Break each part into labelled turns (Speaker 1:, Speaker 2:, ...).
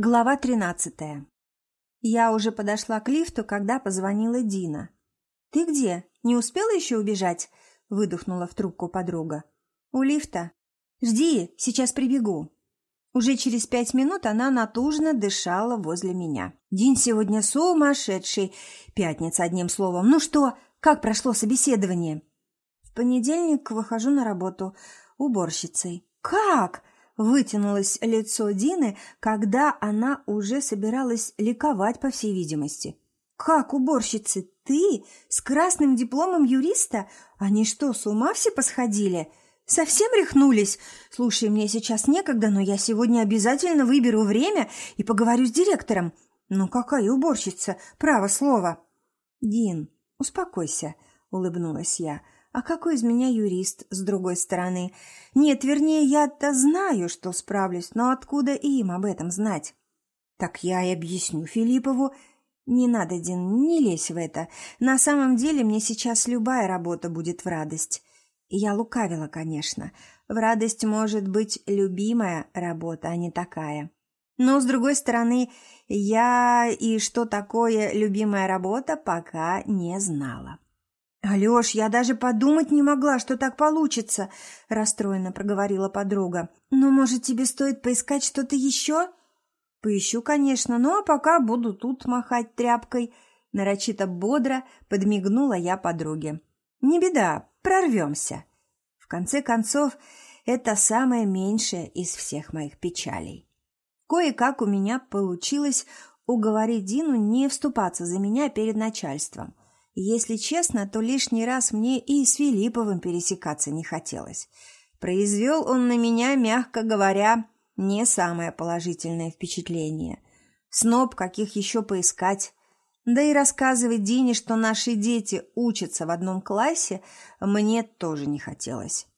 Speaker 1: Глава тринадцатая. Я уже подошла к лифту, когда позвонила Дина. «Ты где? Не успела еще убежать?» – выдохнула в трубку подруга. «У лифта. Жди, сейчас прибегу». Уже через пять минут она натужно дышала возле меня. День сегодня сумасшедший. Пятница, одним словом. Ну что, как прошло собеседование? В понедельник выхожу на работу уборщицей. «Как?» Вытянулось лицо Дины, когда она уже собиралась ликовать, по всей видимости. «Как уборщицы? Ты? С красным дипломом юриста? Они что, с ума все посходили? Совсем рехнулись? Слушай, мне сейчас некогда, но я сегодня обязательно выберу время и поговорю с директором. Ну какая уборщица? Право слово!» «Дин, успокойся», — улыбнулась я. А какой из меня юрист, с другой стороны? Нет, вернее, я-то знаю, что справлюсь, но откуда им об этом знать? Так я и объясню Филиппову. Не надо, Дин, не лезь в это. На самом деле мне сейчас любая работа будет в радость. Я лукавила, конечно. В радость может быть любимая работа, а не такая. Но, с другой стороны, я и что такое любимая работа пока не знала. «Алёш, я даже подумать не могла, что так получится», – расстроенно проговорила подруга. «Ну, может, тебе стоит поискать что-то еще?» «Поищу, конечно, ну а пока буду тут махать тряпкой», – нарочито бодро подмигнула я подруге. «Не беда, прорвемся». В конце концов, это самое меньшее из всех моих печалей. Кое-как у меня получилось уговорить Дину не вступаться за меня перед начальством. Если честно, то лишний раз мне и с Филипповым пересекаться не хотелось. Произвел он на меня, мягко говоря, не самое положительное впечатление. Сноб, каких еще поискать. Да и рассказывать Дине, что наши дети учатся в одном классе, мне тоже не хотелось.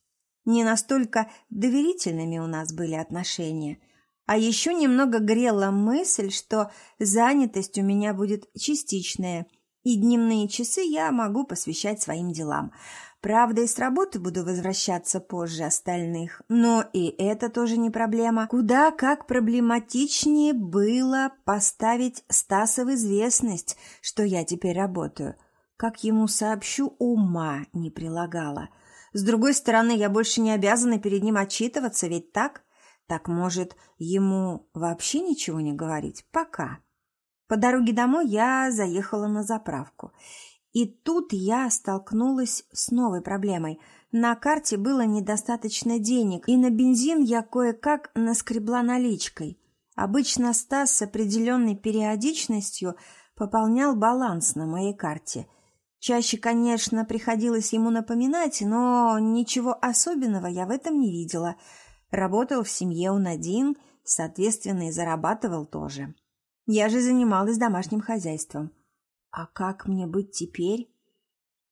Speaker 1: Не настолько доверительными у нас были отношения. А еще немного грела мысль, что занятость у меня будет частичная – и дневные часы я могу посвящать своим делам. Правда, и с работы буду возвращаться позже остальных, но и это тоже не проблема. Куда как проблематичнее было поставить Стаса в известность, что я теперь работаю. Как ему сообщу, ума не прилагала. С другой стороны, я больше не обязана перед ним отчитываться, ведь так? Так, может, ему вообще ничего не говорить? Пока. По дороге домой я заехала на заправку. И тут я столкнулась с новой проблемой. На карте было недостаточно денег, и на бензин я кое-как наскребла наличкой. Обычно Стас с определенной периодичностью пополнял баланс на моей карте. Чаще, конечно, приходилось ему напоминать, но ничего особенного я в этом не видела. Работал в семье он один, соответственно, и зарабатывал тоже. Я же занималась домашним хозяйством. А как мне быть теперь?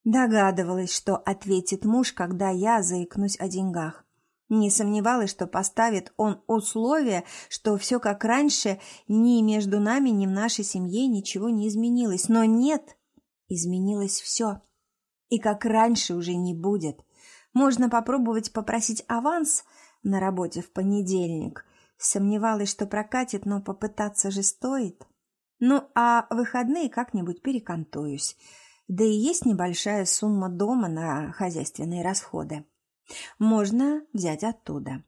Speaker 1: Догадывалась, что ответит муж, когда я заикнусь о деньгах. Не сомневалась, что поставит он условие, что все как раньше, ни между нами, ни в нашей семье ничего не изменилось. Но нет, изменилось все. И как раньше уже не будет. Можно попробовать попросить аванс на работе в понедельник – Сомневалась, что прокатит, но попытаться же стоит. Ну, а выходные как-нибудь перекантуюсь. Да и есть небольшая сумма дома на хозяйственные расходы. Можно взять оттуда.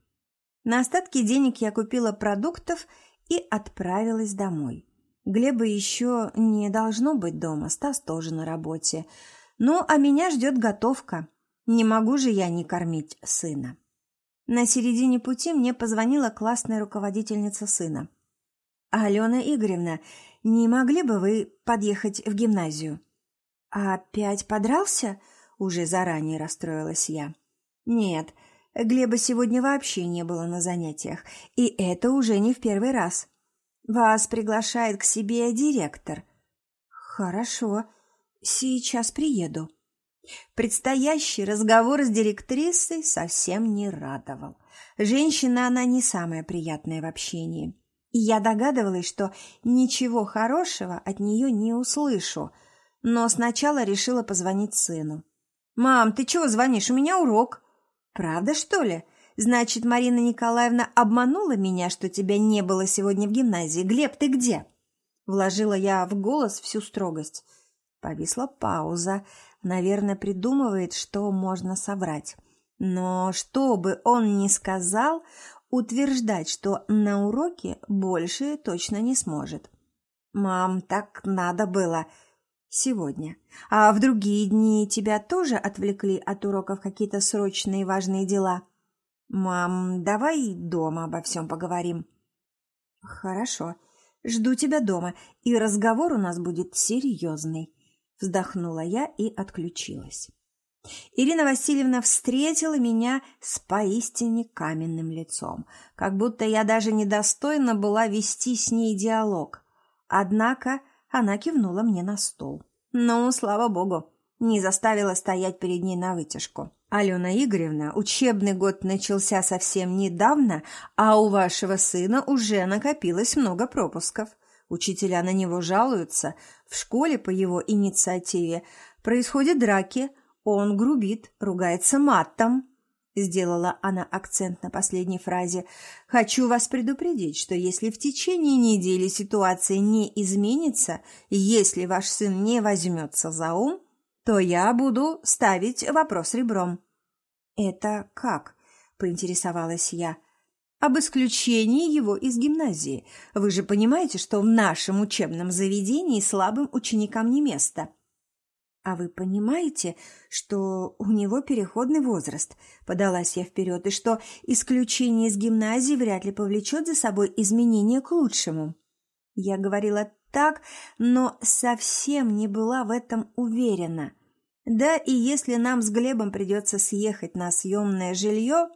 Speaker 1: На остатки денег я купила продуктов и отправилась домой. Глеба еще не должно быть дома, Стас тоже на работе. Ну, а меня ждет готовка. Не могу же я не кормить сына. На середине пути мне позвонила классная руководительница сына. «Алена Игоревна, не могли бы вы подъехать в гимназию?» «Опять подрался?» – уже заранее расстроилась я. «Нет, Глеба сегодня вообще не было на занятиях, и это уже не в первый раз. Вас приглашает к себе директор». «Хорошо, сейчас приеду». Предстоящий разговор с директрисой совсем не радовал. Женщина она не самая приятная в общении. И я догадывалась, что ничего хорошего от нее не услышу, но сначала решила позвонить сыну. «Мам, ты чего звонишь? У меня урок». «Правда, что ли?» Значит, Марина Николаевна обманула меня, что тебя не было сегодня в гимназии. Глеб, ты где?» Вложила я в голос всю строгость. Повисла пауза. Наверное, придумывает, что можно соврать. Но что бы он ни сказал, утверждать, что на уроке больше точно не сможет. «Мам, так надо было сегодня. А в другие дни тебя тоже отвлекли от уроков какие-то срочные важные дела?» «Мам, давай дома обо всем поговорим». «Хорошо. Жду тебя дома, и разговор у нас будет серьезный», – вздохнула я и отключилась. Ирина Васильевна встретила меня с поистине каменным лицом, как будто я даже недостойна была вести с ней диалог. Однако она кивнула мне на стол. Ну, слава богу, не заставила стоять перед ней на вытяжку. Алена Игоревна, учебный год начался совсем недавно, а у вашего сына уже накопилось много пропусков. Учителя на него жалуются. В школе по его инициативе происходят драки. Он грубит, ругается матом. Сделала она акцент на последней фразе. «Хочу вас предупредить, что если в течение недели ситуация не изменится, если ваш сын не возьмется за ум, то я буду ставить вопрос ребром». «Это как?» – поинтересовалась я. «Об исключении его из гимназии. Вы же понимаете, что в нашем учебном заведении слабым ученикам не место». «А вы понимаете, что у него переходный возраст?» – подалась я вперед, «и что исключение из гимназии вряд ли повлечет за собой изменения к лучшему?» Я говорила так, но совсем не была в этом уверена. Да и если нам с Глебом придется съехать на съемное жилье,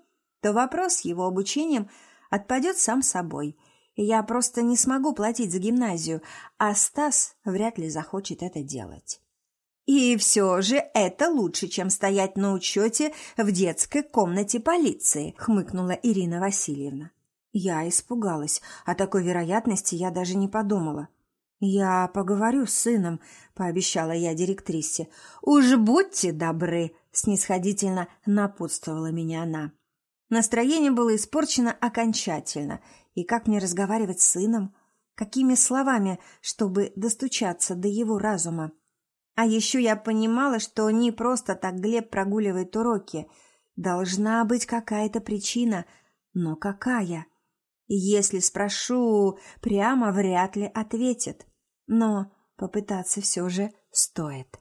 Speaker 1: то вопрос его обучением отпадет сам собой. Я просто не смогу платить за гимназию, а Стас вряд ли захочет это делать. И все же это лучше, чем стоять на учете в детской комнате полиции, хмыкнула Ирина Васильевна. Я испугалась. О такой вероятности я даже не подумала. «Я поговорю с сыном», — пообещала я директрисе. «Уж будьте добры», — снисходительно напутствовала меня она. Настроение было испорчено окончательно. И как мне разговаривать с сыном? Какими словами, чтобы достучаться до его разума? А еще я понимала, что не просто так Глеб прогуливает уроки. Должна быть какая-то причина. Но какая? Если спрошу, прямо вряд ли ответит. Но попытаться все же стоит.